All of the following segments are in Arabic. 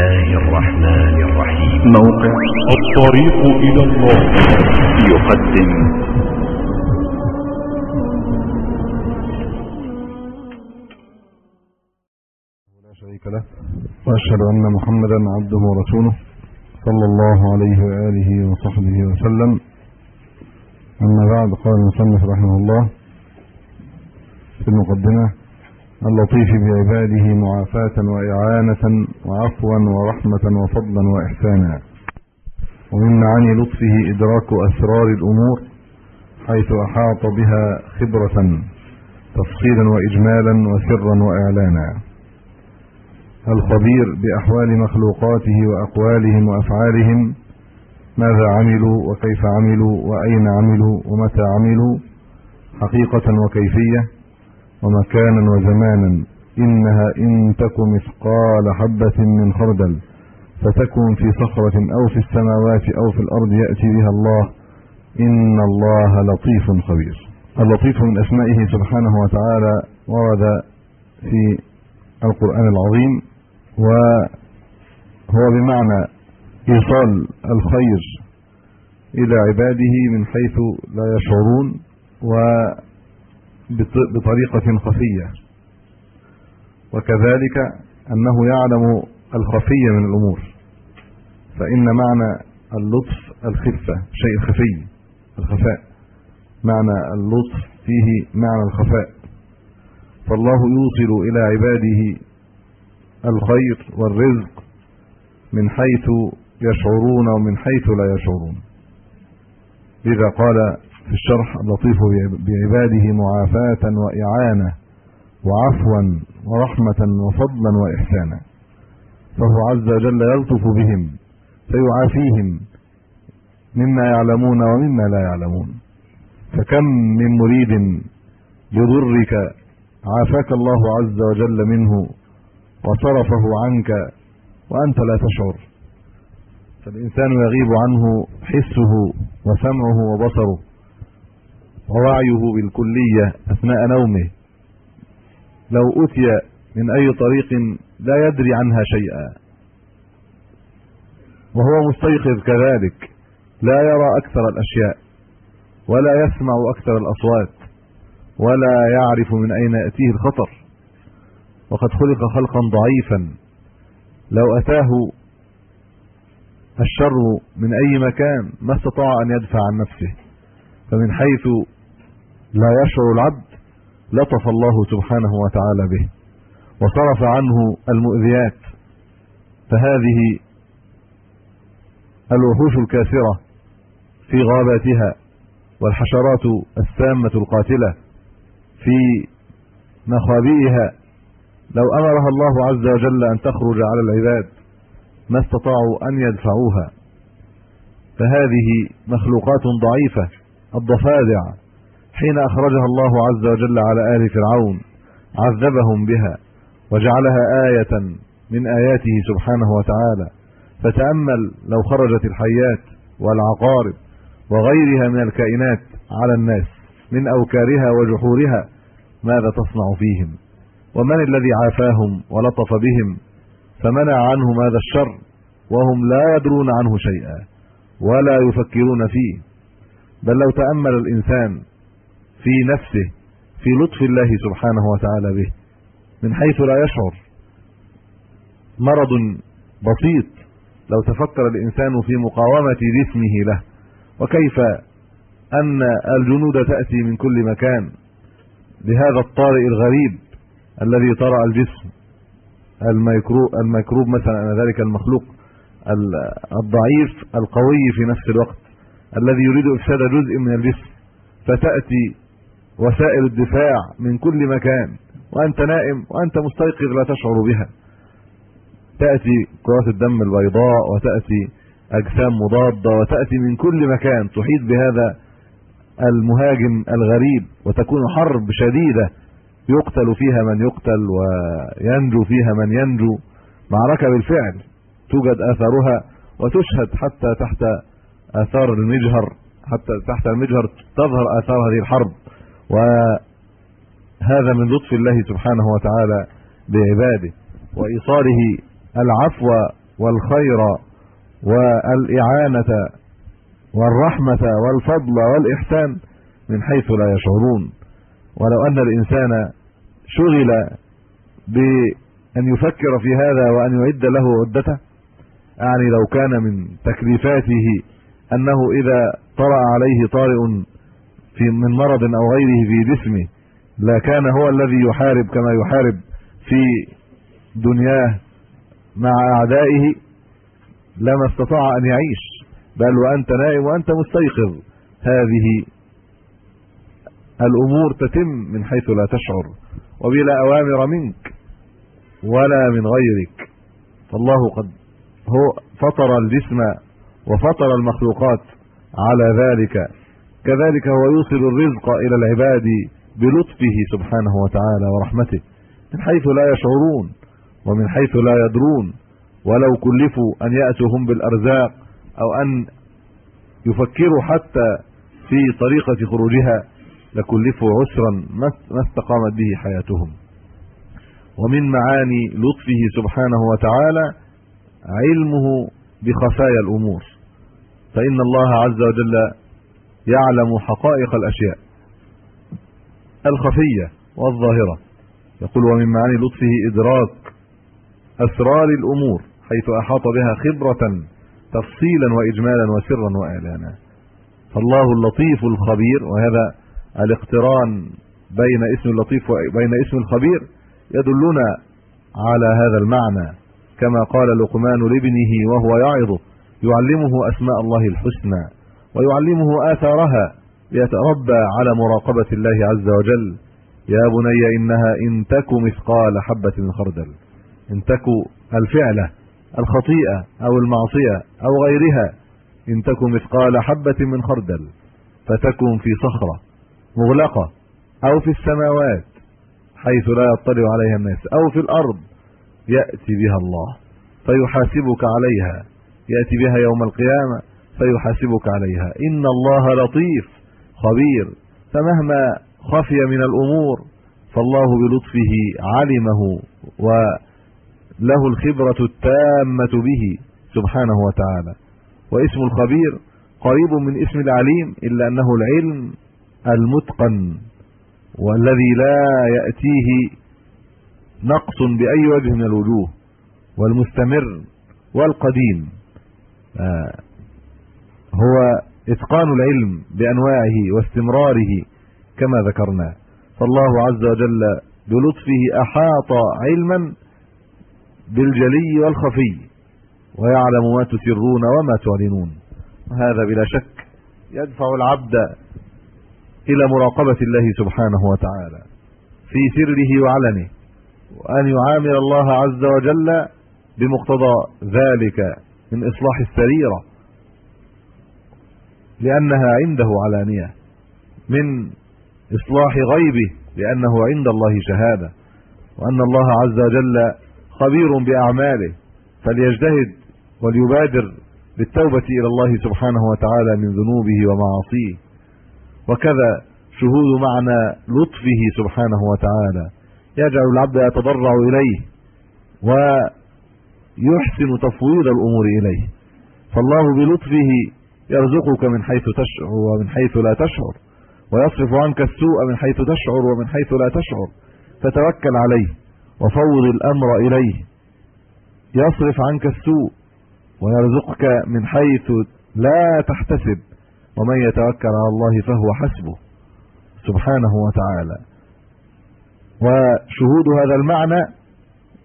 الله الرحمن الرحيم موقع الطريق إلى الله. يقدم. لا شريك له. وأشهد أن محمدا عبده ورسوله صلى الله عليه وآله وصحبه وسلم. أما بعد قال المصنف رحمه الله في المقدمة اللطيف بعباده معافاة وإعانة وعفوا ورحمة وفضلا وإحسانا. ومن معاني لطفه إدراك أسرار الأمور حيث أحاط بها خبرة تفصيلا وإجمالا وسرا وإعلانا. الخبير بأحوال مخلوقاته وأقوالهم وأفعالهم ماذا عملوا وكيف عملوا وأين عملوا ومتى عملوا حقيقة وكيفية. ومكانا وزمانا إنها إن تك مثقال حبة من خردل فتكن في صخرة أو في السماوات أو في الأرض يأتي بها الله. إن الله لطيف خبير. اللطيف من أسمائه سبحانه وتعالى ورد في القرآن العظيم وهو بمعنى إيصال الخير إلى عباده من حيث لا يشعرون وبطريقة خفية. وكذلك أنه يعلم الخفي من الأمور. فإن معنى اللطف الخفة شيء خفي الخفاء. معنى اللطف فيه معنى الخفاء. فالله يوصل إلى عباده الخير والرزق من حيث يشعرون ومن حيث لا يشعرون. لذا قال في الشرح اللطيف بعباده معافاة وإعانة وعفوا ورحمة وفضلا وإحسانا. فهو عز وجل يلطف بهم فيعافيهم مما يعلمون ومما لا يعلمون. فكم من مريد يضرك عافاك الله عز وجل منه وصرفه عنك وأنت لا تشعر. فالإنسان يغيب عنه حسه وسمعه وبصره. ووعيه بالكلية أثناء نومه. لو أتي من أي طريق لا يدري عنها شيئا. وهو مستيقظ كذلك. لا يرى أكثر الأشياء. ولا يسمع أكثر الأصوات. ولا يعرف من أين يأتيه الخطر. وقد خلق خلقا ضعيفا. لو أتاه الشر من أي مكان ما استطاع أن يدفع عن نفسه. فمن حيث لا يشعر العبد لطف الله سبحانه وتعالى به وصرف عنه المؤذيات فهذه الوحوش الكاسرة في غاباتها والحشرات السامة القاتلة في مخابئها. لو أمرها الله عز وجل أن تخرج على العباد ما استطاعوا أن يدفعوها. فهذه مخلوقات ضعيفة الضفادع حين أخرجها الله عز وجل على آل فرعون عذبهم بها وجعلها آية من آياته سبحانه وتعالى. فتأمل لو خرجت الحيات والعقارب وغيرها من الكائنات على الناس من أوكارها وجحورها ماذا تصنع فيهم؟ ومن الذي عافاهم ولطف بهم؟ فمنع عنهم هذا الشر وهم لا يدرون عنه شيئا ولا يفكرون فيه. بل لو تأمل الإنسان في نفسه في لطف الله سبحانه وتعالى به من حيث لا يشعر. مرض بسيط لو تفكر الإنسان في مقاومة جسمه له وكيف أن الجنود تأتي من كل مكان بهذا الطارئ الغريب الذي طرأ الجسم. الميكروب الميكروب مثلا ذلك المخلوق الضعيف القوي في نفس الوقت الذي يريد إفساد جزء من الجسم فتأتي وسائل الدفاع من كل مكان وأنت نائم وأنت مستيقظ لا تشعر بها. تأتي كرات الدم البيضاء وتأتي أجسام مضادة وتأتي من كل مكان. تحيط بهذا المهاجم الغريب وتكون حرب شديدة يقتل فيها من يقتل وينجو فيها من ينجو. معركة بالفعل توجد آثارها وتشهد حتى تحت آثار المجهر حتى تحت المجهر تظهر آثار هذه الحرب. وهذا من لطف الله سبحانه وتعالى بعباده وإيصاله العفو والخير والإعانة والرحمة والفضل والإحسان من حيث لا يشعرون. ولو أن الإنسان شغل بأن يفكر في هذا وأن يعد له عدته يعني لو كان من تكليفاته أنه إذا طرأ عليه طارئ في من مرض أو غيره في جسمه لا كان هو الذي يحارب كما يحارب في دنياه مع أعدائه لما استطاع أن يعيش. بل وأنت نائم وأنت مستيقظ. هذه الأمور تتم من حيث لا تشعر وبلا أوامر منك ولا من غيرك. فالله قد هو فطر الجسم وفطر المخلوقات على ذلك. كذلك هو يوصل الرزق إلى العباد بلطفه سبحانه وتعالى ورحمته. من حيث لا يشعرون ومن حيث لا يدرون. ولو كلفوا أن ياتوا هم بالأرزاق أو أن يفكروا حتى في طريقة خروجها لكلفوا عسرا ما استقامت به حياتهم. ومن معاني لطفه سبحانه وتعالى علمه بخفايا الأمور. فإن الله عز وجل يعلم حقائق الأشياء الخفية والظاهرة. يقول ومن معاني لطفه إدراك أسرار الأمور حيث أحاط بها خبرة تفصيلا واجمالا وسرا وإعلانا. فالله اللطيف الخبير وهذا الاقتران بين اسم اللطيف وبين اسم الخبير يدلنا على هذا المعنى. كما قال لقمان لابنه وهو يعظه يعلمه أسماء الله الحسنى. ويعلمه آثارها ليتربى على مراقبة الله عز وجل. يا بني إنها إن تك مثقال حبة من خردل. إن تك الفعله الخطيئة أو المعصية أو غيرها إن تك مثقال حبة من خردل. فتكن في صخرة مغلقة أو في السماوات حيث لا يطلع عليها الناس أو في الأرض يأتي بها الله فيحاسبك عليها. يأتي بها يوم القيامة فيحاسبك عليها. إن الله لطيف خبير. فمهما خفي من الأمور فالله بلطفه علمه وله الخبرة التامة به سبحانه وتعالى. واسم الخبير قريب من اسم العليم إلا أنه العلم المتقن والذي لا يأتيه نقص بأي وجه من الوجوه والمستمر والقديم. آه، هو إتقان العلم بأنواعه واستمراره كما ذكرنا. فالله عز وجل بلطفه أحاط علما بالجلي والخفي ويعلم ما تسرون وما تعلنون. وهذا بلا شك يدفع العبد إلى مراقبة الله سبحانه وتعالى في سره وعلنه وأن يعامل الله عز وجل بمقتضى ذلك من إصلاح السريرة. لأنها عنده علانية. من إصلاح غيبه لأنه عند الله شهادة. وأن الله عز وجل خبير بأعماله. فليجتهد وليبادر بالتوبة إلى الله سبحانه وتعالى من ذنوبه ومعاصيه. وكذا شهود معنى لطفه سبحانه وتعالى. يجعل العبد يتضرع إليه ويحسن تفويض الأمور إليه. فالله بلطفه يرزقك من حيث تشعر ومن حيث لا تشعر ويصرف عنك السوء من حيث تشعر ومن حيث لا تشعر. فتوكل عليه وفوض الأمر إليه. يصرف عنك السوء ويرزقك من حيث لا تحتسب. ومن يتوكل على الله فهو حسبه سبحانه وتعالى. وشهود هذا المعنى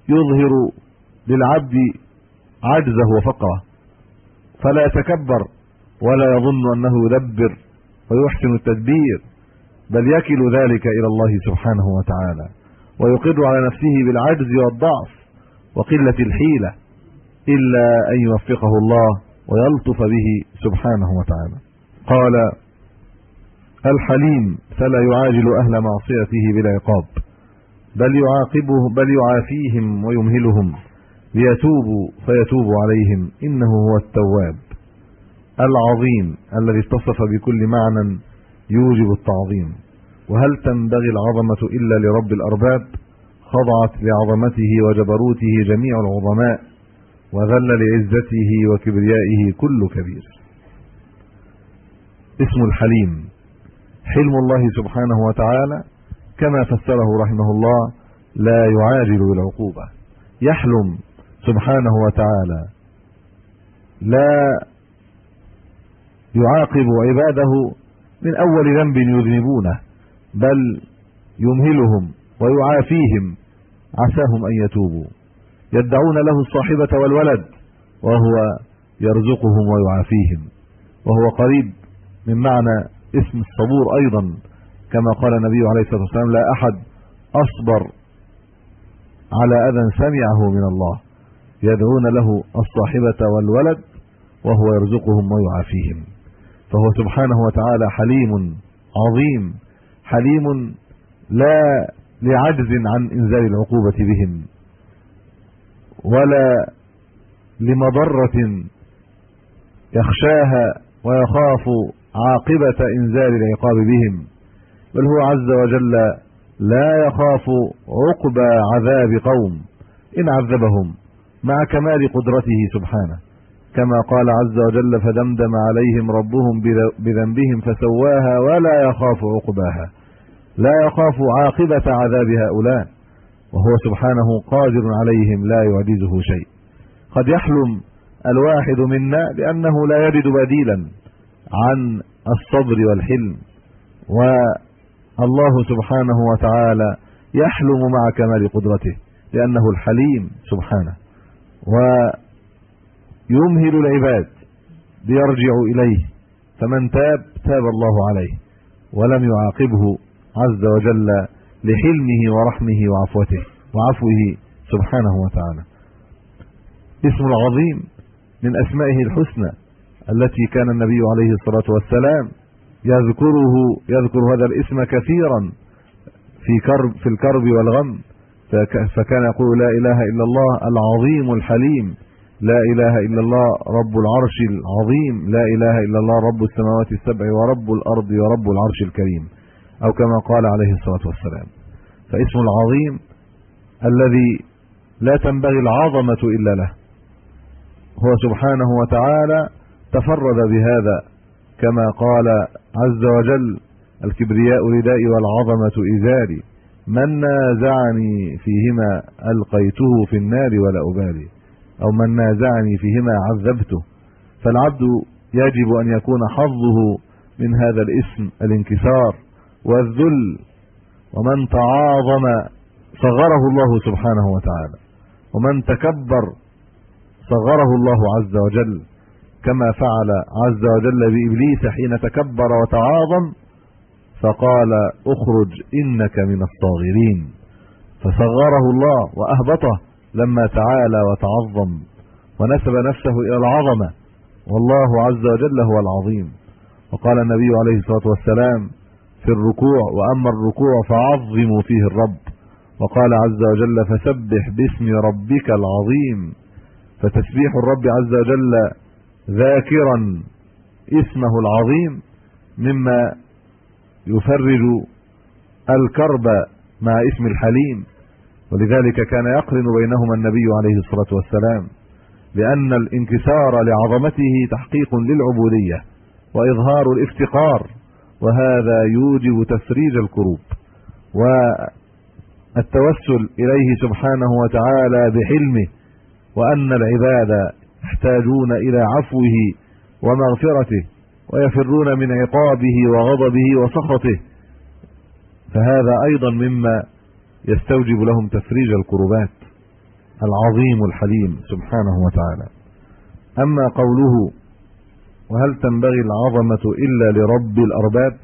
يظهر للعبد عجزه وفقره. فلا يتكبر ولا يظن أنه يدبر ويحسن التدبير بل يكل ذلك إلى الله سبحانه وتعالى ويقر على نفسه بالعجز والضعف وقلة الحيلة إلا أن يوفقه الله ويلطف به سبحانه وتعالى. قال الحليم فلا يعاجل أهل معصيته بالعقاب بل يعاقبه بل يعافيهم ويمهلهم ليتوبوا فيتوب عليهم إنه هو التواب. العظيم الذي اتصف بكل معنى يوجب التعظيم. وهل تنبغي العظمة إلا لرب الأرباب؟ خضعت لعظمته وجبروته جميع العظماء وذل لعزته وكبريائه كل كبير. اسم الحليم. حلم الله سبحانه وتعالى كما فسره رحمه الله لا يعاجل بالعقوبة يحلم سبحانه وتعالى. لا يعاقب عباده من أول ذنب يذنبونه بل يمهلهم ويعافيهم عساهم أن يتوبوا. يدعون له الصاحبة والولد وهو يرزقهم ويعافيهم. وهو قريب من معنى اسم الصبور أيضا. كما قال النبي عليه الصلاة والسلام لا أحد أصبر على أذى سمعه من الله. يدعون له الصاحبة والولد وهو يرزقهم ويعافيهم. فهو سبحانه وتعالى حليم عظيم حليم لا لعجز عن إنزال العقوبة بهم ولا لمضرة يخشاها ويخاف عاقبة إنزال العقاب بهم بل هو عز وجل لا يخاف عقبى عذاب قوم إن عذبهم مع كمال قدرته سبحانه. كما قال عز وجل فدمدم عليهم ربهم بذنبهم فسواها ولا يخاف عقباها. لا يخاف عاقبة عذاب هؤلاء. وهو سبحانه قادر عليهم لا يعجزه شيء. قد يحلم الواحد منا لأنه لا يجد بديلا عن الصبر والحلم. والله سبحانه وتعالى يحلم مع كمال قدرته لأنه الحليم سبحانه. ويمهل العباد ليرجعوا إليه فمن تاب تاب الله عليه ولم يعاقبه عز وجل لحلمه ورحمه وعفوته وعفوه سبحانه وتعالى. اسم العظيم من أسمائه الحسنى التي كان النبي عليه الصلاة والسلام يذكره يذكر هذا الاسم كثيرا في كرب في الكرب والغم فكان يقول لا إله إلا الله العظيم الحليم لا إله إلا الله رب العرش العظيم. لا إله إلا الله رب السماوات السبع ورب الأرض ورب العرش الكريم. أو كما قال عليه الصلاة والسلام. فاسم العظيم الذي لا تنبغي العظمة إلا له. هو سبحانه وتعالى تفرد بهذا كما قال عز وجل الكبرياء ردائي والعظمة إزاري من نازعني فيهما ألقيته في النار ولا أبالي. أو من نازعني فيهما عذبته. فالعبد يجب أن يكون حظه من هذا الاسم الانكسار والذل. ومن تعاظم صغره الله سبحانه وتعالى. ومن تكبر صغره الله عز وجل. كما فعل عز وجل بإبليس حين تكبر وتعاظم فقال اخرج إنك من الصاغرين. فصغره الله وأهبطه. لما تعالى وتعظم ونسب نفسه إلى العظمة. والله عز وجل هو العظيم. وقال النبي عليه الصلاة والسلام في الركوع وأما الركوع فعظموا فيه الرب. وقال عز وجل فسبح باسم ربك العظيم. فتسبيح الرب عز وجل ذاكرا اسمه العظيم مما يفرج الكرب مع اسم الحليم. ولذلك كان يقرن بينهما النبي عليه الصلاة والسلام لأن الانكسار لعظمته تحقيق للعبودية وإظهار الافتقار وهذا يوجب تفريج الكروب والتوسل إليه سبحانه وتعالى بحلمه وأن العباد يحتاجون إلى عفوه ومغفرته ويفرون من عقابه وغضبه وسخطه فهذا أيضا مما يستوجب لهم تفريج الكربات العظيم الحليم سبحانه وتعالى. أما قوله وهل تنبغي العظمة إلا لرب الأرباب؟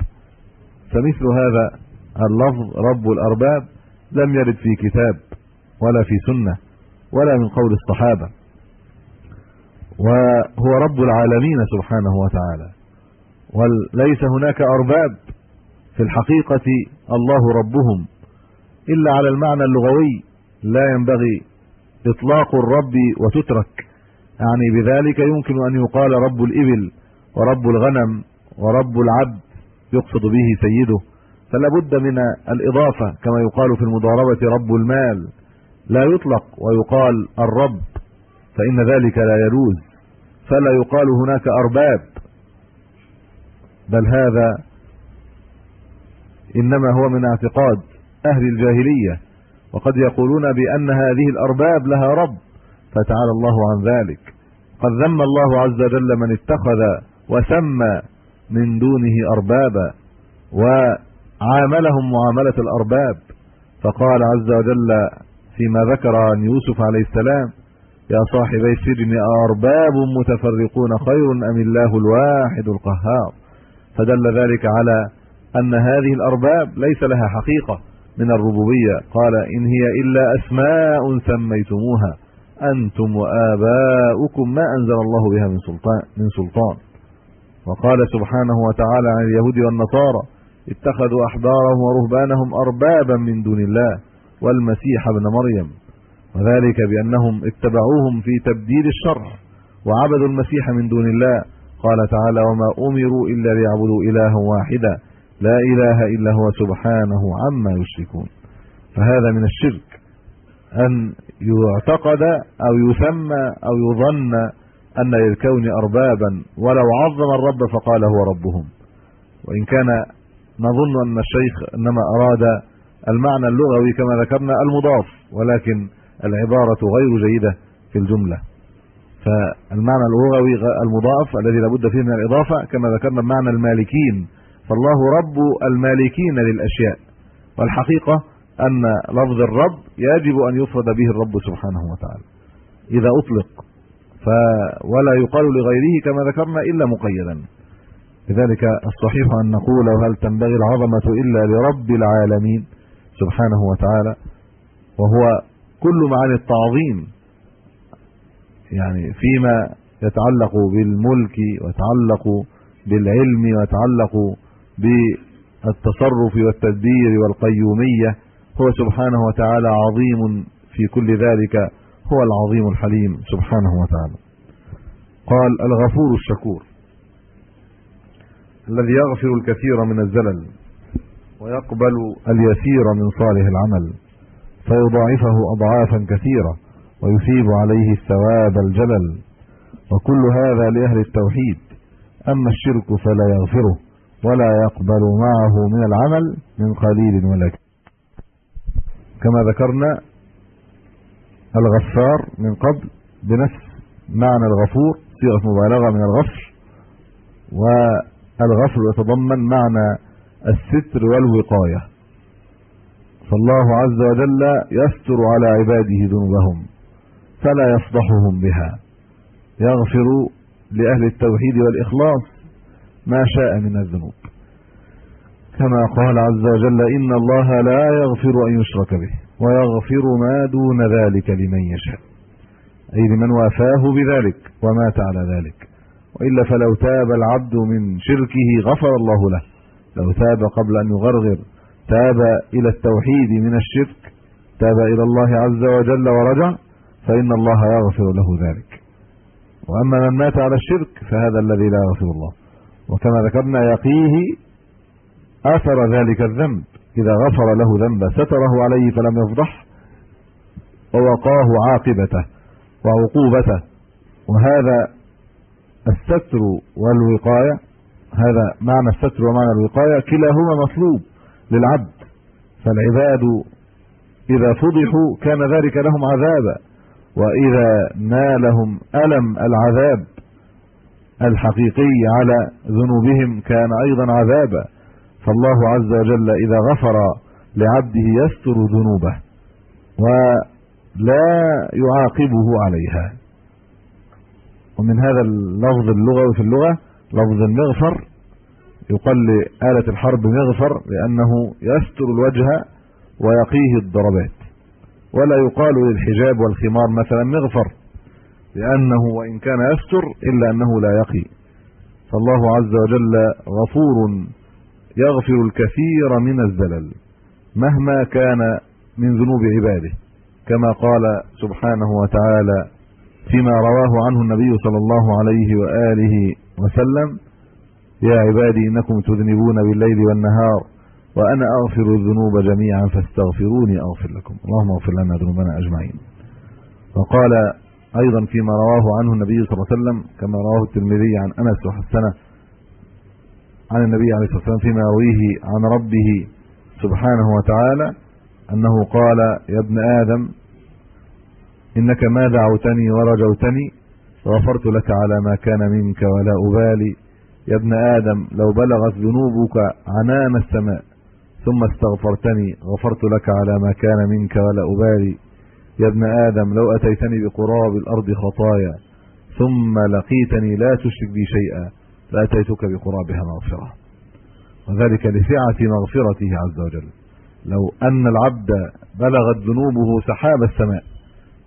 فمثل هذا اللفظ رب الأرباب لم يرد في كتاب ولا في سنة ولا من قول الصحابة. وهو رب العالمين سبحانه وتعالى. وليس هناك أرباب في الحقيقة الله ربهم. إلا على المعنى اللغوي لا ينبغي إطلاق الرب وتترك. يعني بذلك يمكن أن يقال رب الإبل ورب الغنم ورب العبد يقصد به سيده. فلا بد من الإضافة كما يقال في المضاربة رب المال. لا يطلق ويقال الرب فإن ذلك لا يجوز. فلا يقال هناك أرباب بل هذا إنما هو من اعتقاد. أهل الجاهلية وقد يقولون بأن هذه الأرباب لها رب فتعالى الله عن ذلك. قد ذم الله عز وجل من اتخذ وسمى من دونه أربابا وعاملهم معاملة الأرباب. فقال عز وجل فيما ذكر عن يوسف عليه السلام يا صاحبي السجن أرباب متفرقون خير أم الله الواحد القهار؟ فدل ذلك على أن هذه الأرباب ليس لها حقيقة. من الربوبية. قال إن هي إلا أسماء سميتموها. أنتم وآباؤكم ما أنزل الله بها من سلطان, من سلطان. وقال سبحانه وتعالى عن اليهود والنصارى اتخذوا أحبارهم ورهبانهم أربابا من دون الله والمسيح ابن مريم. وذلك بأنهم اتبعوهم في تبديل الشرع وعبدوا المسيح من دون الله. قال تعالى وما أمروا إلا ليعبدوا إلها واحدا. لا إله إلا هو سبحانه عما يشركون. فهذا من الشرك. أن يعتقد أو يسمى أو يظن أن للكون أربابا ولو عظم الرب فقال هو ربهم. وإن كان نظن أن الشيخ إنما أراد المعنى اللغوي كما ذكرنا المضاف ولكن العبارة غير جيدة في الجملة. فالمعنى اللغوي المضاف الذي لابد فيه من الإضافة كما ذكرنا بمعنى المالكين فالله رب المالكين للأشياء. والحقيقة أن لفظ الرب يجب أن يفرد به الرب سبحانه وتعالى. إذا أطلق ف ولا يقال لغيره كما ذكرنا إلا مقيدا. لذلك الصحيح أن نقول هل تنبغي العظمة إلا لرب العالمين سبحانه وتعالى؟ وهو كل معاني التعظيم يعني فيما يتعلق بالملك ويتعلق بالعلم ويتعلق بالتصرف والتدبير والقيومية هو سبحانه وتعالى عظيم في كل ذلك هو العظيم الحليم سبحانه وتعالى. قال الغفور الشكور الذي يغفر الكثير من الزلل ويقبل اليسير من صالح العمل فيضاعفه اضعافا كثيرة ويثيب عليه الثواب الجلل. وكل هذا لأهل التوحيد أما الشرك فلا يغفره. ولا يقبل معه من العمل من قليل ولا كما ذكرنا الغفار من قبل بنفس معنى الغفور صيغة مبالغة من الغفر والغفر يتضمن معنى الستر والوقاية. فالله عز وجل يستر على عباده ذنوبهم فلا يفضحهم بها. يغفر لأهل التوحيد والإخلاص ما شاء من الذنوب. كما قال عز وجل إن الله لا يغفر أن يشرك به ويغفر ما دون ذلك لمن يشاء. أي لمن وافاه بذلك ومات على ذلك. وإلا فلو تاب العبد من شركه غفر الله له. لو تاب قبل أن يغرغر تاب إلى التوحيد من الشرك تاب إلى الله عز وجل ورجع فإن الله يغفر له ذلك. وأما من مات على الشرك فهذا الذي لا يغفر الله. وكما ذكرنا يقيه آثر ذلك الذنب. إذا غفر له ذنبا ستره عليه فلم يفضح ووقاه عاقبته وعقوبته. وهذا الستر والوقاية هذا معنى الستر ومعنى الوقاية كلاهما مطلوب للعبد. فالعباد إذا فضحوا كان ذلك لهم عذابا وإذا نالهم ألم العذاب الحقيقي على ذنوبهم كان أيضا عذابا. فالله عز وجل إذا غفر لعبده يستر ذنوبه ولا يعاقبه عليها. ومن هذا اللفظ اللغوي في اللغة لفظ المغفر يقال لآلة الحرب مغفر لأنه يستر الوجه ويقيه الضربات. ولا يقال للحجاب والخمار مثلا مغفر. لأنه وإن كان يستر إلا أنه لا يقي. فالله عز وجل غفور يغفر الكثير من الزلل مهما كان من ذنوب عباده. كما قال سبحانه وتعالى فيما رواه عنه النبي صلى الله عليه وآله وسلم يا عبادي إنكم تذنبون بالليل والنهار وأنا أغفر الذنوب جميعا فاستغفروني أغفر لكم. اللهم اغفر لنا ذنوبنا أجمعين. وقال أيضا فيما رواه عنه النبي صلى الله عليه وسلم كما رواه الترمذي عن أنس وحسنة عن النبي عليه الصلاة والسلام فيما يرويه عن ربه سبحانه وتعالى أنه قال يا ابن آدم إنك ما دعوتني ورجوتني غفرت لك على ما كان منك ولا أبالي. يا ابن آدم لو بلغت ذنوبك عنان السماء ثم استغفرتني غفرت لك على ما كان منك ولا أبالي. يا ابن آدم لو أتيتني بقراب الأرض خطايا ثم لقيتني لا تشرك بي شيئا لأتيتك بقرابها مغفرة. وذلك لسعه مغفرته عز وجل. لو أن العبد بلغت ذنوبه سحاب السماء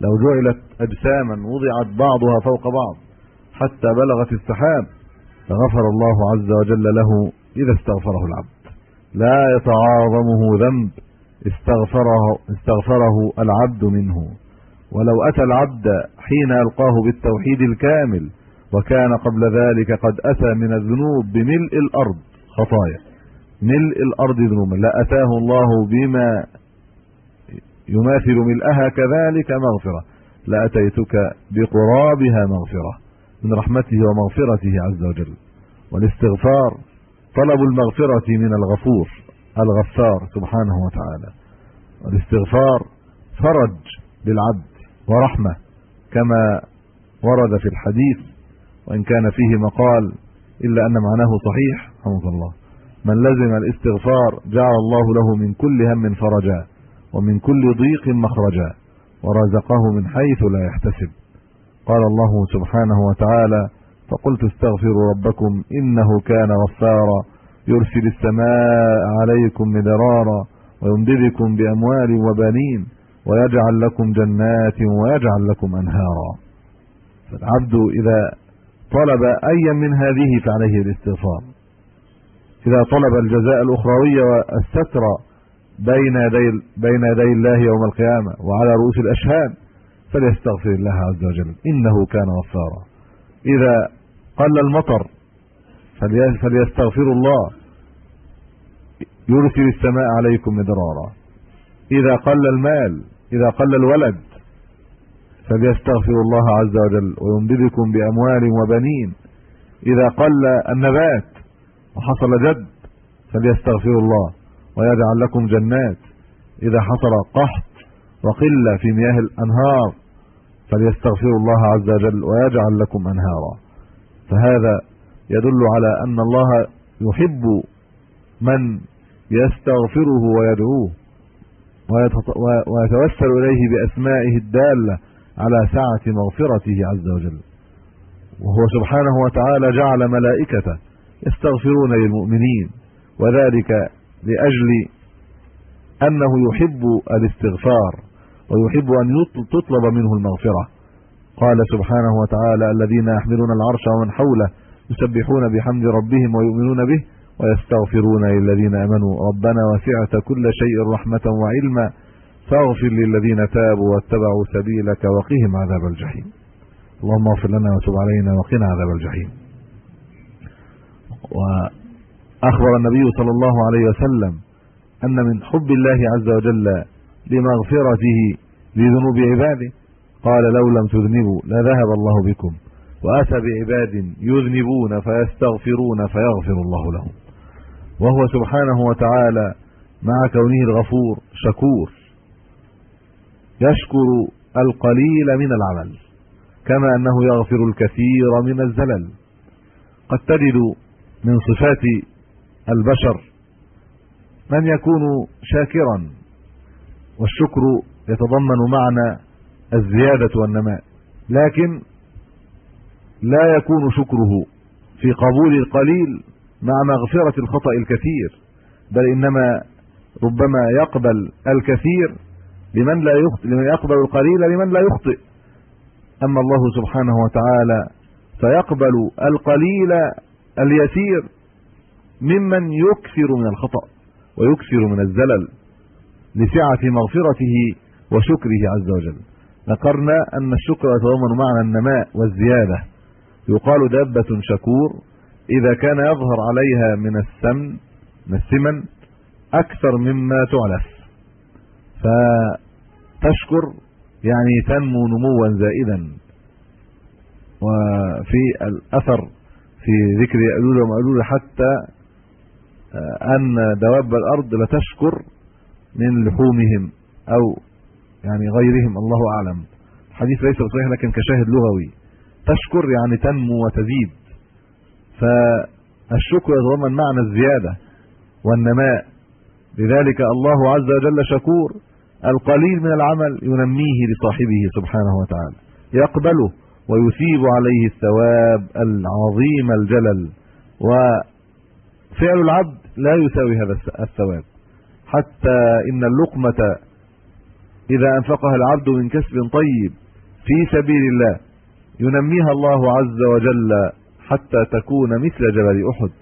لو جعلت أجساما وضعت بعضها فوق بعض حتى بلغت السحاب فغفر الله عز وجل له إذا استغفره العبد. لا يتعاظمه ذنب. استغفره استغفره العبد منه. ولو أتى العبد حين ألقاه بالتوحيد الكامل وكان قبل ذلك قد أتى من الذنوب بملء الأرض. خطايا. ملء الأرض ذنوبا. لاتاه الله بما يماثل ملئها كذلك مغفرة. لاتيتك بقرابها مغفرة. من رحمته ومغفرته عز وجل. والاستغفار طلب المغفرة من الغفور. الغفار سبحانه وتعالى. والاستغفار فرج للعبد ورحمة كما ورد في الحديث وإن كان فيه مقال إلا أن معناه صحيح رحمه الله. من لزم الاستغفار جعل الله له من كل هم فرجا ومن كل ضيق مخرجا ورزقه من حيث لا يحتسب. قال الله سبحانه وتعالى فقلت استغفروا ربكم إنه كان غفارا يرسل السماء عليكم مدرارا ويمددكم بأموال وبنين ويجعل لكم جنات ويجعل لكم أنهارا. فالعبد إذا طلب أيا من هذه فعليه الاستغفار. إذا طلب الجزاء الاخروي والستر بين يدي بين يدي الله يوم القيامة وعلى رؤوس الأشهاد فليستغفر الله عز وجل إنه كان غفارا. إذا قل المطر فليستغفروا الله. يرسل السماء عليكم مدرارا. إذا قل المال إذا قل الولد فليستغفروا الله عز وجل ويمددكم بأموال وبنين. إذا قل النبات وحصل جد فليستغفروا الله ويجعل لكم جنات. إذا حصل قحط وقلة في مياه الأنهار فليستغفروا الله عز وجل ويجعل لكم أنهارا. فهذا يدل على أن الله يحب من يستغفره ويدعوه ويتوسل إليه بأسمائه الدالة على سعة مغفرته عز وجل. وهو سبحانه وتعالى جعل ملائكته يستغفرون للمؤمنين وذلك لأجل أنه يحب الاستغفار ويحب أن تطلب منه المغفرة. قال سبحانه وتعالى الذين يحملون العرش ومن حوله يسبحون بحمد ربهم ويؤمنون به ويستغفرون للذين آمنوا. ربنا وسعت كل شيء رحمة وعلما. فاغفر للذين تابوا واتبعوا سبيلك وقهم عذاب الجحيم. اللهم اغفر لنا وتب علينا وقنا عذاب الجحيم. وأخبر النبي صلى الله عليه وسلم أن من حب الله عز وجل لمغفرته لذنوب عباده. قال لو لم تذنبوا لذهب الله بكم. واتى بعباد يذنبون فيستغفرون فيغفر الله لهم. وهو سبحانه وتعالى مع كونه الغفور شكور. يشكر القليل من العمل كما أنه يغفر الكثير من الزلل. قد تجد من صفات البشر من يكون شاكرا والشكر يتضمن معنى الزيادة والنماء. لكن لا يكون شكره في قبول القليل مع مغفرة الخطأ الكثير بل إنما ربما يقبل الكثير لمن لا يخطئ لمن يقبل القليل لمن لا يخطئ. أما الله سبحانه وتعالى فيقبل القليل اليسير ممن يكثر من الخطأ ويكثر من الزلل لسعة مغفرته وشكره عز وجل. ذكرنا أن الشكر يتضمن معنى النماء والزيادة. يقال دابة شكور إذا كان يظهر عليها من السمن من السمن أكثر مما تعلف. فتشكر يعني تنمو نموا زائدا. وفي الأثر في ذكر يألول ومألول حتى آه، أن دواب الأرض لتشكر من لحومهم أو يعني غيرهم الله أعلم. الحديث ليس صحيح لكن كشاهد لغوي. تشكر يعني تنمو وتزيد. فالشكر يتضمن معنى الزيادة والنماء. لذلك الله عز وجل شكور القليل من العمل ينميه لصاحبه سبحانه وتعالى يقبله ويثيب عليه الثواب العظيم الجلل. وفعل العبد لا يساوي هذا الثواب. حتى إن اللقمة إذا أنفقها العبد من كسب طيب في سبيل الله ينميها الله عز وجل حتى تكون مثل جبل أحد.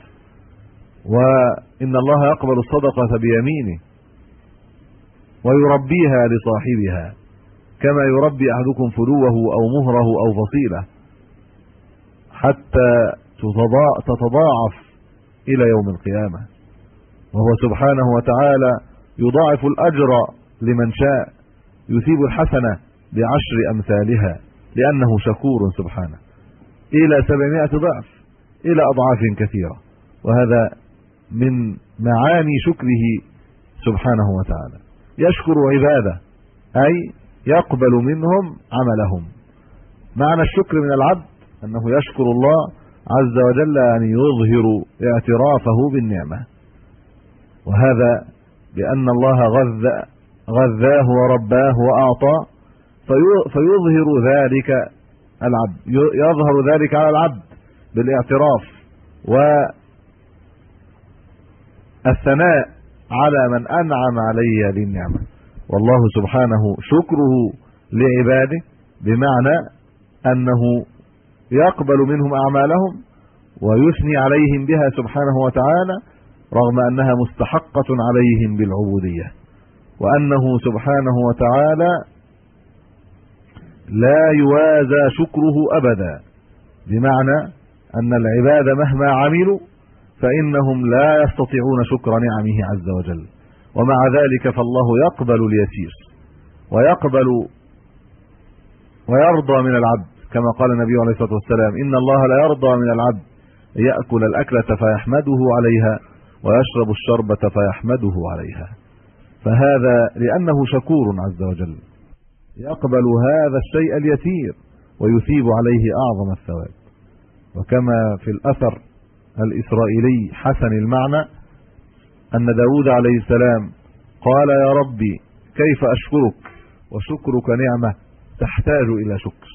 وإن الله يقبل الصدقة بيمينه ويربيها لصاحبها كما يربي أحدكم فلوه أو مهره أو فصيلة حتى تتضاعف إلى يوم القيامة. وهو سبحانه وتعالى يضاعف الأجر لمن شاء يثيب الحسنة بعشر أمثالها. لأنه شكور سبحانه. إلى 700 ضعف إلى أضعاف كثيرة. وهذا من معاني شكره سبحانه وتعالى. يشكر عباده أي يقبل منهم عملهم. معنى الشكر من العبد أنه يشكر الله عز وجل أن يظهر اعترافه بالنعمة. وهذا لأن الله غذى غذاه ورباه واعطى فيظهر ذلك العبد. يظهر ذلك على العبد بالاعتراف والثناء على من أنعم علي هذه النعمه والله سبحانه شكره لعباده بمعنى أنه يقبل منهم أعمالهم ويثني عليهم بها سبحانه وتعالى رغم أنها مستحقة عليهم بالعبودية. وأنه سبحانه وتعالى لا يوازى شكره أبدا. بمعنى أن العباد مهما عملوا فإنهم لا يستطيعون شكر نعمه عز وجل. ومع ذلك فالله يقبل اليسير ويقبل ويرضى من العبد. كما قال النبي عليه الصلاة والسلام إن الله لا يرضى من العبد يأكل الأكلة فيحمده عليها ويشرب الشربة فيحمده عليها. فهذا لأنه شكور عز وجل. يقبل هذا الشيء اليسير ويثيب عليه أعظم الثواب. وكما في الأثر الإسرائيلي حسن المعنى أن داود عليه السلام قال يا ربي كيف أشكرك وشكرك نعمة تحتاج إلى شكر.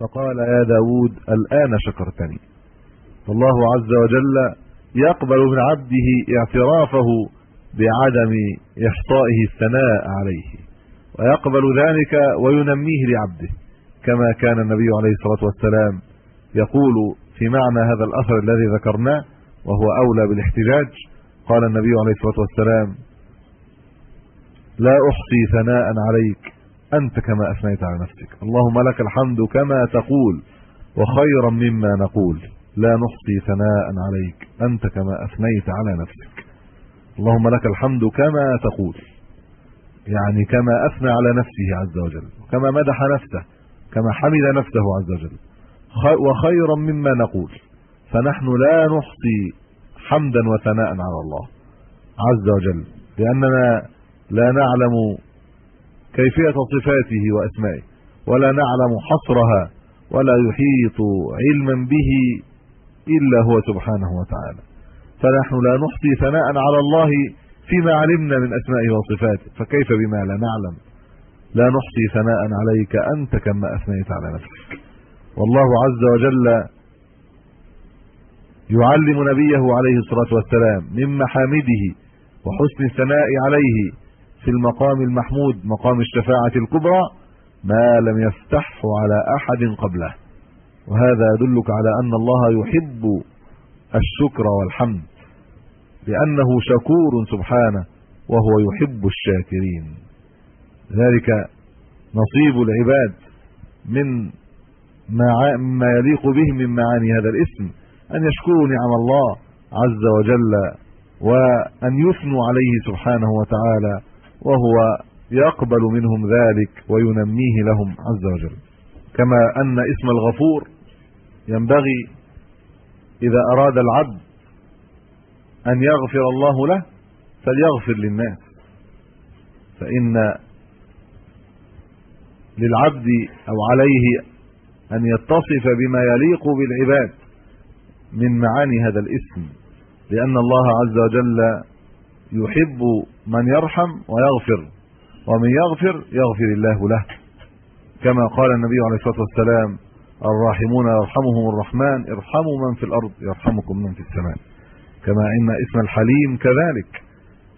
فقال يا داود الآن شكرتني. فالله عز وجل يقبل من عبده اعترافه بعدم إحصائه الثناء عليه. ويقبل ذلك وينميه لعبده كما كان النبي عليه الصلاة والسلام يقول في معنى هذا الأثر الذي ذكرناه وهو أولى بالاحتجاج. قال النبي عليه الصلاة والسلام لا أحصي ثناء عليك أنت كما أثنيت على نفسك. اللهم لك الحمد كما تقول وخيرا مما نقول. لا نحصي ثناء عليك أنت كما أثنيت على نفسك. اللهم لك الحمد كما تقول. يعني كما أثنى على نفسه عز وجل كما مدح نفسه كما حمد نفسه عز وجل. وخيرا مما نقول فنحن لا نحصي حمدا وثناء على الله عز وجل لأننا لا نعلم كيفية صفاته وأسمائه ولا نعلم حصرها ولا يحيط علما به إلا هو سبحانه وتعالى. فنحن لا نحصي ثناء على الله فيما علمنا من اسمائه وصفاته فكيف بما لا نعلم؟ لا نحصي ثناء عليك أنت كما أثنيت على نفسك. والله عز وجل يعلم نبيه عليه الصلاة والسلام من محامده وحسن الثناء عليه في المقام المحمود مقام الشفاعة الكبرى ما لم يفتحه على أحد قبله. وهذا يدلك على أن الله يحب الشكر والحمد. لأنه شكور سبحانه وهو يحب الشاكرين. ذلك نصيب العباد من ما يليق بهم من معاني هذا الاسم أن يشكروا نعم الله عز وجل وأن يثنوا عليه سبحانه وتعالى وهو يقبل منهم ذلك وينميه لهم عز وجل. كما أن اسم الغفور ينبغي إذا أراد العبد أن يغفر الله له فليغفر للناس. فإن للعبد أو عليه أن يتصف بما يليق بالعباد من معاني هذا الاسم لأن الله عز وجل يحب من يرحم ويغفر ومن يغفر يغفر الله له. كما قال النبي عليه الصلاة والسلام الراحمون يرحمهم الرحمن ارحموا من في الأرض يرحمكم من في السماء. كما إن اسم الحليم كذلك.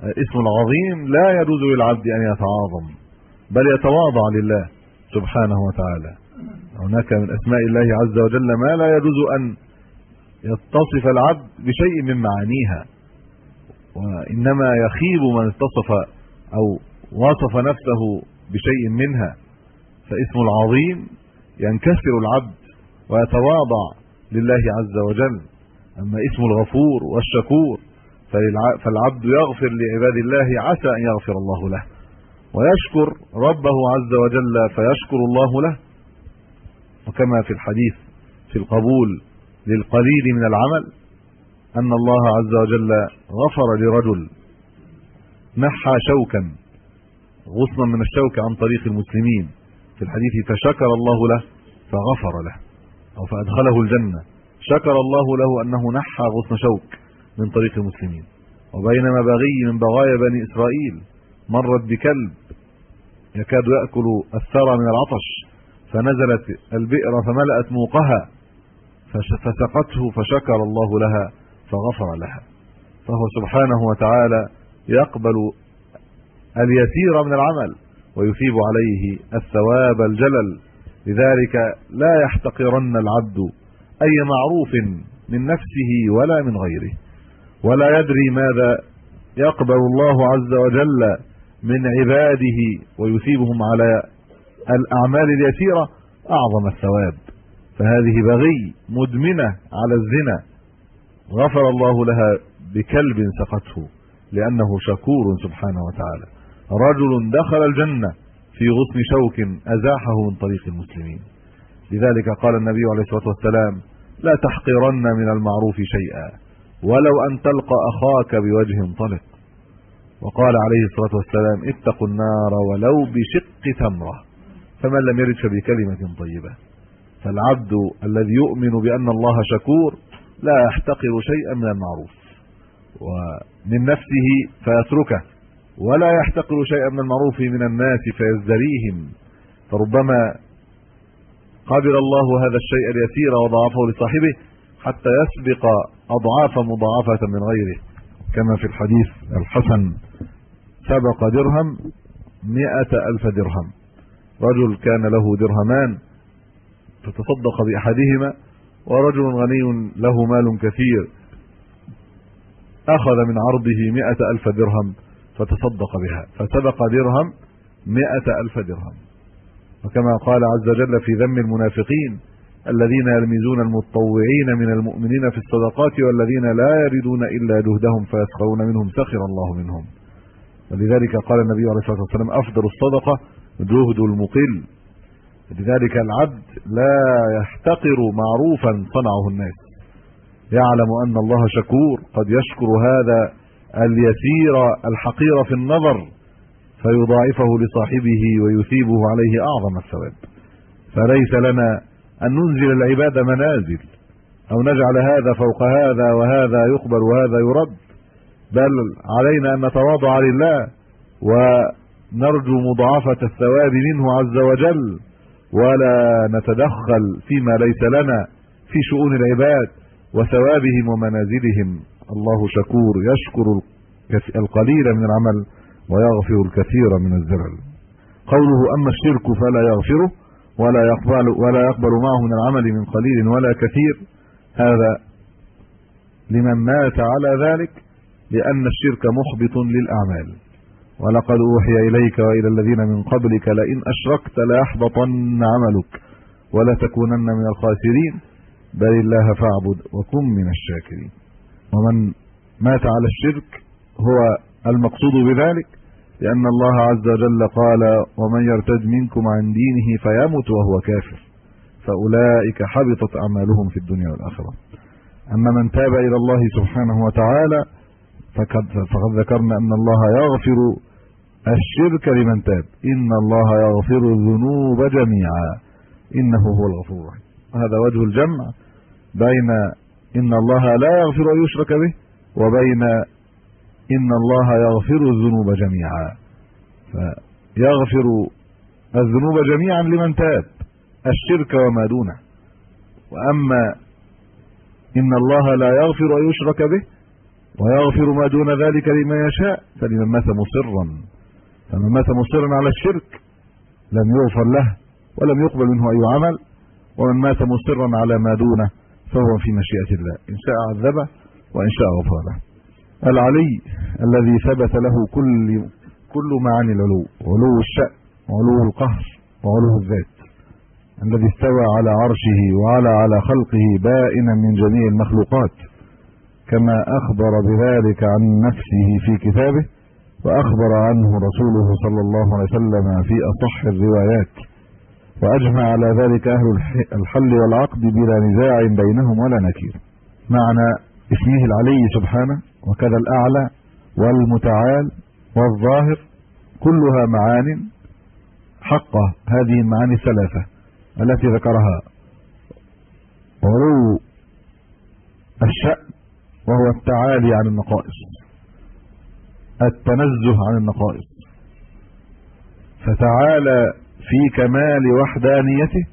اسم العظيم لا يجوز للعبد أن يتعاظم بل يتواضع لله سبحانه وتعالى. هناك من أسماء الله عز وجل ما لا يجوز أن يتصف العبد بشيء من معانيها وإنما يخيب من اتصف أو وصف نفسه بشيء منها. فاسم العظيم ينكسر العبد ويتواضع لله عز وجل. أما اسم الغفور والشكور فالعبد يغفر لعباد الله عسى أن يغفر الله له ويشكر ربه عز وجل فيشكر الله له. وكما في الحديث في القبول للقليل من العمل أن الله عز وجل غفر لرجل نحى شوكا غصنا من الشوك عن طريق المسلمين. في الحديث فشكر الله له فغفر له أو فأدخله الجنة. شكر الله له أنه نحى غصن شوك من طريق المسلمين. وبينما بغي من بغايا بني إسرائيل مرت بكلب يكاد يأكل الثرى من العطش فنزلت البئر فملأت موقها فسقته فشكر الله لها فغفر لها. فهو سبحانه وتعالى يقبل اليسير من العمل ويثيب عليه الثواب الجلل. لذلك لا يحتقرن العبد أي معروف من نفسه ولا من غيره. ولا يدري ماذا يقبل الله عز وجل من عباده ويثيبهم على الأعمال اليسيرة أعظم الثواب. فهذه بغي مدمنة على الزنا. غفر الله لها بكلب سقته لأنه شكور سبحانه وتعالى. رجل دخل الجنة في غصن شوك أزاحه من طريق المسلمين. لذلك قال النبي عليه الصلاة والسلام لا تحقرن من المعروف شيئا ولو أن تلقى أخاك بوجه طلق. وقال عليه الصلاة والسلام اتقوا النار ولو بشق تمرة فمن لم يرد فبكلمة طيبة. فالعبد الذي يؤمن بأن الله شكور لا يحتقر شيئا من المعروف ومن نفسه فيتركه ولا يحتقر شيئا من المعروف من الناس فيزدريهم. فربما قبل الله هذا الشيء اليسير وضاعفه لصاحبه حتى يسبق أضعافا مضاعفة من غيره. كما في الحديث الحسن سبق درهم مئة ألف درهم. رجل كان له درهمان فتصدق بأحدهما ورجل غني له مال كثير. أخذ من عرضه مئة ألف درهم فتصدق بها. فسبق درهم مئة ألف درهم. وكما قال عز وجل في ذم المنافقين الذين يلمزون المتطوعين من المؤمنين في الصدقات والذين لا يريدون إلا جهدهم فيسخرون منهم سخر الله منهم. ولذلك قال النبي عليه الصلاة والسلام أفضل الصدقة جهد المقل. لذلك العبد لا يحتقر معروفا صنعه الناس. يعلم أن الله شكور قد يشكر هذا اليسير الحقير في النظر. فيضاعفه لصاحبه ويثيبه عليه أعظم الثواب. فليس لنا أن ننزل العباد منازل أو نجعل هذا فوق هذا وهذا يقبل وهذا يرد بل علينا أن نتواضع لله ونرجو مضاعفة الثواب منه عز وجل ولا نتدخل فيما ليس لنا في شؤون العباد وثوابهم ومنازلهم. الله شكور يشكر القليل من العمل. ويغفر الكثير من الزلل قوله أما الشرك فلا يغفره ولا يقبل ولا يقبل معه من العمل من قليل ولا كثير. هذا لمن مات على ذلك لأن الشرك محبط للأعمال. ولقد أوحي إليك وإلى الذين من قبلك لئن أشركت ليحبطن عملك ولا تكونن من الخاسرين. بل الله فاعبد وكن من الشاكرين. ومن مات على الشرك هو المقصود بذلك؟ لأن الله عز وجل قال ومن يرتد منكم عن دينه فيمت وهو كافر. فأولئك حبطت أعمالهم في الدنيا والآخرة. أما من تاب إلى الله سبحانه وتعالى فقد فقد ذكرنا أن الله يغفر الشرك لمن تاب. إن الله يغفر الذنوب جميعا. إنه هو الغفور الرحيم. هذا وجه الجمع بين إن الله لا يغفر أن يشرك به وبين إن الله يغفر الذنوب جميعا. فيغفر الذنوب جميعا لمن تاب الشرك وما دونه. وأما إن الله لا يغفر أن يشرك به ويغفر ما دون ذلك لمن يشاء فلمن مات مصرا. فمن مات مصرا على الشرك لم يغفر له ولم يقبل منه أي عمل. ومن مات مصرا على ما دونه فهو في مشيئة الله. إن شاء عذبه وإن شاء غفر له. العلي الذي ثبت له كل كل معاني العلو علو الشأن وعلو القهر وعلو الذات. الذي استوى على عرشه وعلى على خلقه بائنا من جميع المخلوقات كما أخبر بذلك عن نفسه في كتابه وأخبر عنه رسوله صلى الله عليه وسلم في أصح الروايات. وأجمع على ذلك أهل الحل والعقد بلا نزاع بينهم ولا نكير. معنى اسمه العلي سبحانه وكذا الأعلى والمتعال والظاهر كلها معان حقه هذه المعاني الثلاثة التي ذكرها. علو الشأن وهو التعالي عن النقائص التنزه عن النقائص. فتعالى في كمال وحدانيته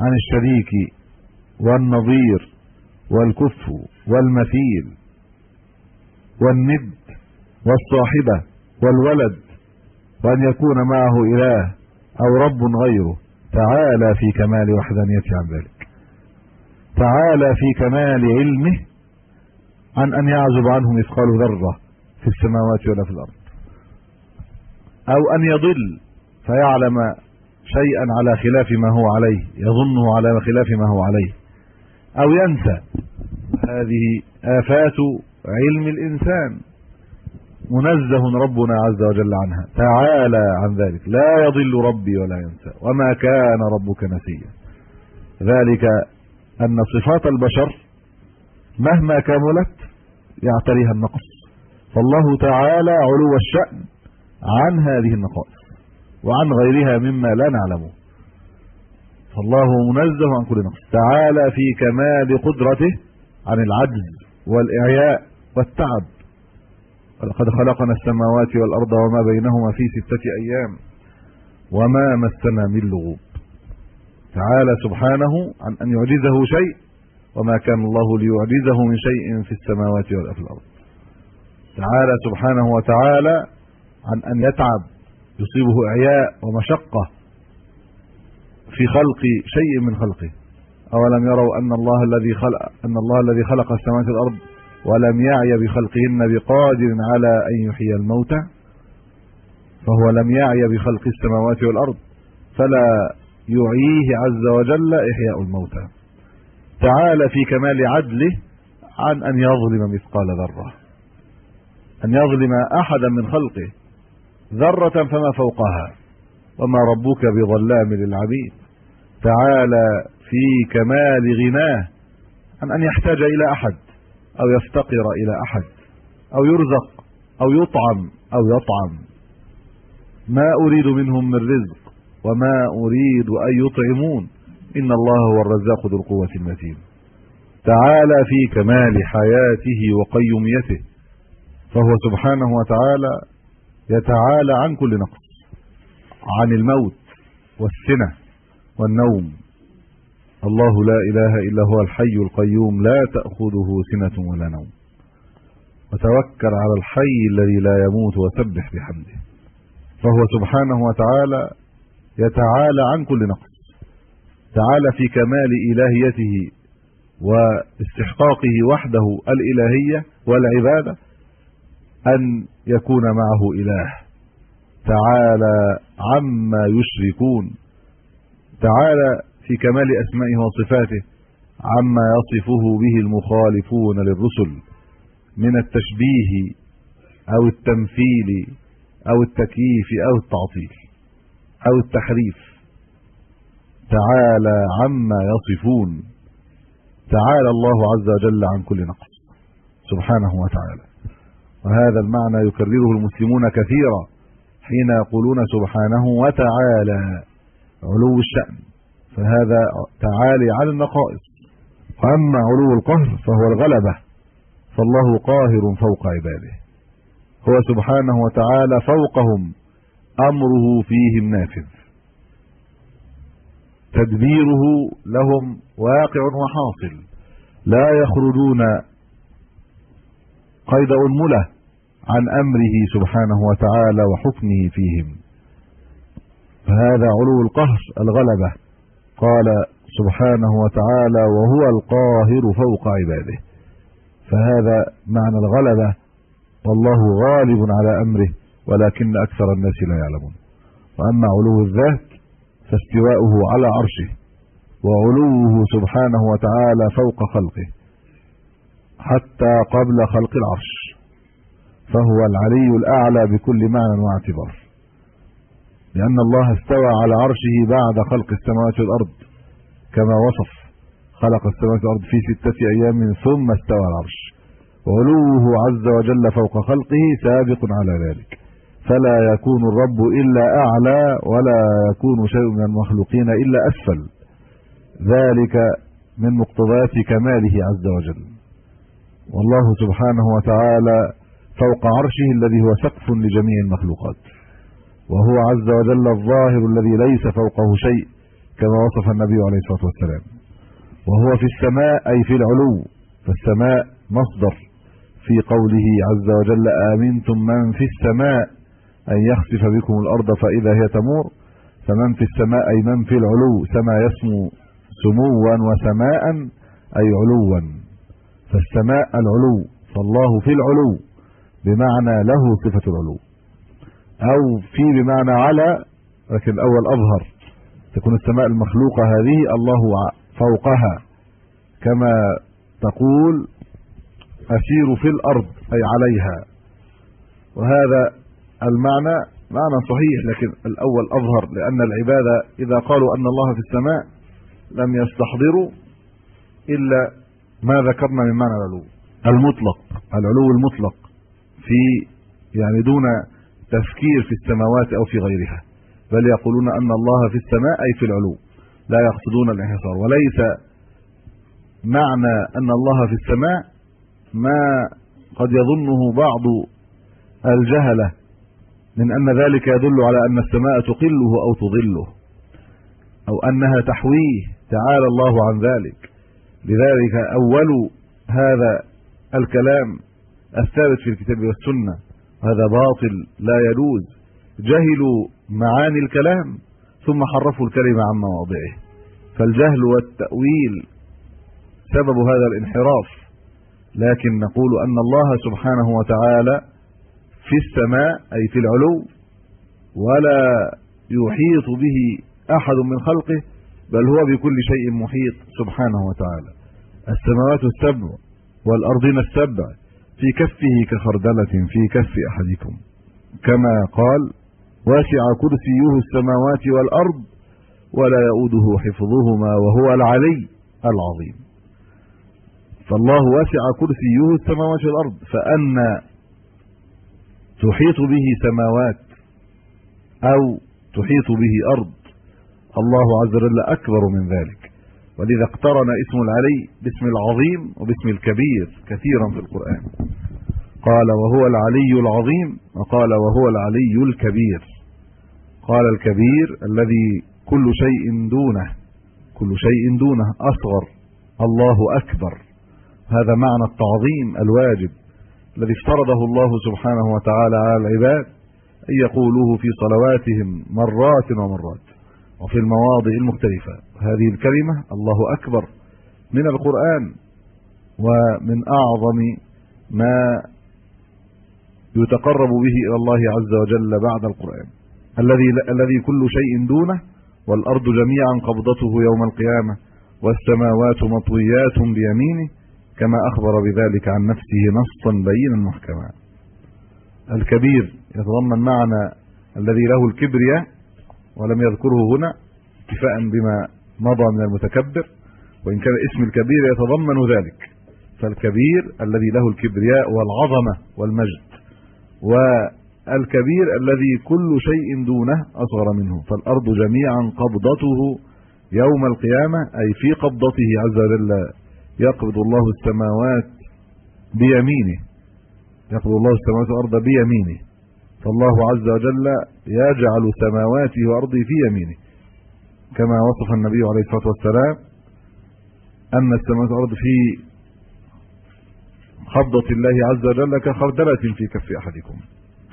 عن الشريك والنظير والكف والمثيل والند والصاحبة والولد وأن يكون معه إله أو رب غيره. تعالى في كمال وحدانيته عن ذلك. تعالى في كمال علمه عن أن يعزب عنه مثقال ذرة في السماوات ولا في الأرض. أو أن يضل فيعلم شيئا على خلاف ما هو عليه يظنه على خلاف ما هو عليه. أو ينسى. هذه آفات علم الإنسان. منزه ربنا عز وجل عنها. تعالى عن ذلك. لا يضل ربي ولا ينسى. وما كان ربك نسيا. ذلك أن صفات البشر مهما كملت يعتريها النقص. فالله تعالى علو الشأن عن هذه النقائص وعن غيرها مما لا نعلمه فالله منزه عن كل نقص. تعالى في كمال قدرته عن العجز والإعياء. والتعب. ولقد خلقنا السماوات والأرض وما بينهما في ستة أيام. وما مسنا من لغوب. تعالى سبحانه عن أن يعجزه شيء وما كان الله ليعجزه من شيء في السماوات ولا في الأرض تعالى سبحانه وتعالى عن أن يتعب يصيبه إعياء ومشقة في خلق شيء من خلقه. أولم يروا أن الله الذي خلق أن الله الذي خلق السماوات والأرض ولم يعي بخلقهن بقادر على أن يحيي الموتى فهو لم يعي بخلق السماوات والأرض فلا يعيه عز وجل إحياء الموتى. تعالى في كمال عدله عن أن يظلم مثقال ذرة. أن يظلم أحدا من خلقه ذرة فما فوقها وما ربك بظلام للعبيد. تعالى في كمال غناه عن أن يحتاج إلى أحد. أو يفتقر إلى أحد أو يرزق أو يطعم أو يطعم. ما أريد منهم من رزق وما أريد أن يطعمون. إن الله هو الرزاق ذو القوة المتين. تعالى في كمال حياته وقيوميته فهو سبحانه وتعالى يتعالى عن كل نقص عن الموت والسنة والنوم. الله لا إله إلا هو الحي القيوم لا تأخذه سنة ولا نوم. وتوكل على الحي الذي لا يموت وسبح بحمده. فهو سبحانه وتعالى يتعالى عن كل نقص. تعالى في كمال إلهيته واستحقاقه وحده الإلهية والعبادة أن يكون معه إله. تعالى عما يشركون. تعالى في كمال أسمائه وصفاته عما يصفه به المخالفون للرسل من التشبيه أو التمثيل أو التكييف أو التعطيل أو التحريف. تعالى عما يصفون. تعالى الله عز وجل عن كل نقص. سبحانه وتعالى. وهذا المعنى يكرره المسلمون كثيرا حين يقولون سبحانه وتعالى علو الشأن. فهذا تعالي على النقائص. وأما علو القهر فهو الغلبة فالله قاهر فوق عباده. هو سبحانه وتعالى فوقهم أمره فيهم نافذ. تدبيره لهم واقع وحاصل. لا يخرجون قيد أنملة عن أمره سبحانه وتعالى وحكمه فيهم. فهذا علو القهر الغلبة. قال سبحانه وتعالى وهو القاهر فوق عباده. فهذا معنى الغلبة والله غالب على أمره ولكن أكثر الناس لا يعلمون. وأما علو الذات فاستواؤه على عرشه وعلوه سبحانه وتعالى فوق خلقه حتى قبل خلق العرش. فهو العلي الأعلى بكل معنى واعتبار. لأن الله استوى على عرشه بعد خلق السماوات والأرض كما وصف خلق السماوات والأرض في ستة أيام ثم استوى العرش وعلوه عز وجل فوق خلقه سابق على ذلك. فلا يكون الرب إلا أعلى ولا يكون شيء من المخلوقين إلا أسفل. ذلك من مقتضيات كماله عز وجل. والله سبحانه وتعالى فوق عرشه الذي هو سقف لجميع المخلوقات. وهو عز وجل الظاهر الذي ليس فوقه شيء كما وصف النبي عليه الصلاة والسلام. وهو في السماء أي في العلو فالسماء مصدر. في قوله عز وجل آمنتم من في السماء أن يخسف بكم الأرض فإذا هي تمور. فمن في السماء أي من في العلو سما يسمو سموا وسماء أي علوا. فالسماء العلو فالله في العلو بمعنى له صفة العلو. أو في بمعنى على لكن الأول أظهر. تكون السماء المخلوقة هذه الله فوقها. كما تقول اسير في الأرض أي عليها. وهذا المعنى معنى صحيح لكن الأول أظهر لأن العبادة إذا قالوا أن الله في السماء لم يستحضروا إلا ما ذكرنا من معنى العلو. المطلق العلو المطلق في يعني دون تفكير في السماوات أو في غيرها بل يقولون أن الله في السماء أي في العلو لا يقصدون الانحصار وليس معنى أن الله في السماء ما قد يظنه بعض الجهلة من أن ذلك يدل على أن السماء تقله أو تظله أو أنها تحويه تعالى الله عن ذلك. لذلك أول هذا الكلام الثابت في الكتاب والسنة. هذا باطل لا يجوز جهلوا معاني الكلام ثم حرفوا الكلمة عن مواضعه. فالجهل والتأويل سبب هذا الانحراف. لكن نقول أن الله سبحانه وتعالى في السماء أي في العلو ولا يحيط به أحد من خلقه بل هو بكل شيء محيط سبحانه وتعالى. السماوات السبع والأرضين السبع في كفه كخردلة في كف أحدكم. كما قال واسع كرسيه السماوات والأرض ولا يؤوده حفظهما وهو العلي العظيم. فالله واسع كرسيه السماوات والأرض فأن تحيط به سماوات أو تحيط به أرض الله عز وجل أكبر من ذلك. ولذا اقترن اسم العلي باسم العظيم وباسم الكبير كثيرا في القرآن. قال وهو العلي العظيم وقال وهو العلي الكبير. قال الكبير الذي كل شيء دونه كل شيء دونه أصغر الله أكبر. هذا معنى التعظيم الواجب الذي افترضه الله سبحانه وتعالى على العباد أن يقولوه في صلواتهم مرات ومرات وفي المواضع المختلفة. هذه الكلمة الله أكبر من القرآن ومن أعظم ما يتقرب به إلى الله عز وجل بعد القرآن. الذي الذي كل شيء دونه والأرض جميعا قبضته يوم القيامة والسماوات مطويات بيمينه كما أخبر بذلك عن نفسه نصا بينا محكما. الكبير يتضمن معنى الذي له الكبرياء ولم يذكره هنا اتفاء بما مضى من المتكبر وإن كان اسم الكبير يتضمن ذلك. فالكبير الذي له الكبرياء والعظمة والمجد والكبير الذي كل شيء دونه أصغر منه. فالأرض جميعا قبضته يوم القيامة أي في قبضته عز وجل يقبض الله السماوات بيمينه. يقبض الله السماوات والأرض بيمينه. فالله عز وجل يجعل سماواته وأرضه في يمينه. كما وصف النبي عليه الصلاة والسلام أن السماوات والأرض في قبضه الله عز وجل كخردلة في كف أحدكم.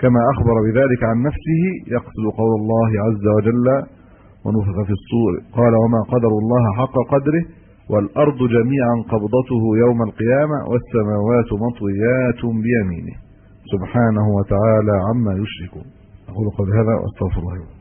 كما أخبر بذلك عن نفسه يقصد قول الله عز وجل ونفخ في الصور قال وما قدر الله حق قدره والأرض جميعا قبضته يوم القيامة والسماوات مطويات بيمينه. سبحانه وتعالى عما يشركون. أقول قول هذا وأستغفر الله